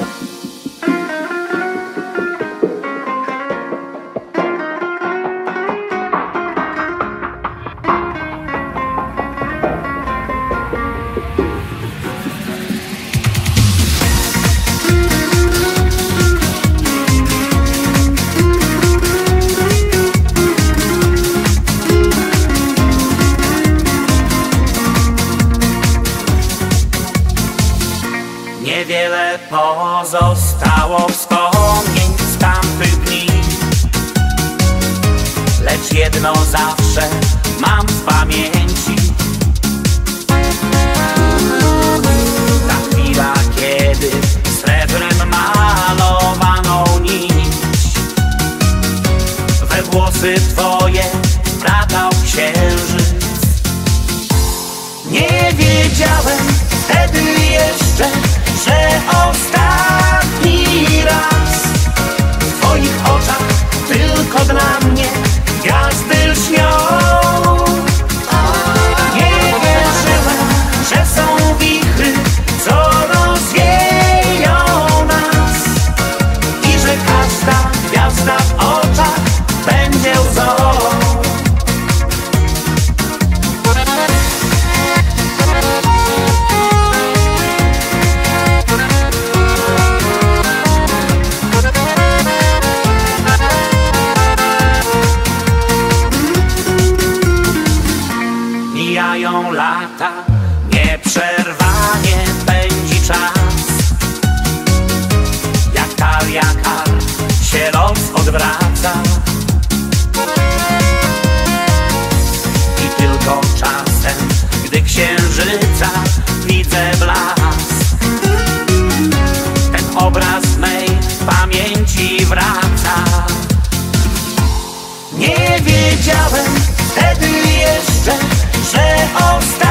Nation. Niewiele pozostało wspomnień z tamtych dni. Lecz jedno zawsze mam w pamięci. Ta chwila, kiedy srebrem malowaną nić We włosy twoje wplatał księżyc. Nie wiedziałem lata, nieprzerwanie pędzi czas. Jak talia kar się los odwraca. I tylko czasem, gdy księżyca widzę blask Ten obraz mej pamięci wraca. Nie wiedziałem wtedy jeszcze, że ostatni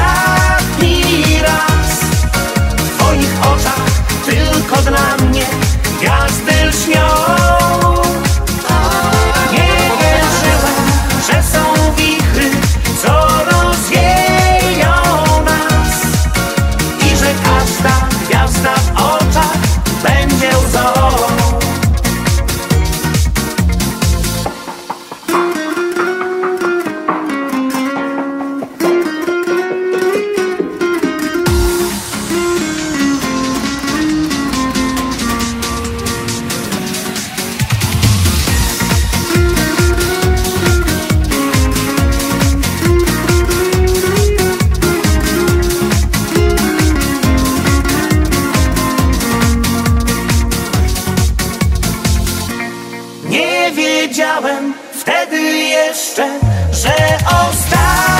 wiedziałem wtedy jeszcze, że ostatni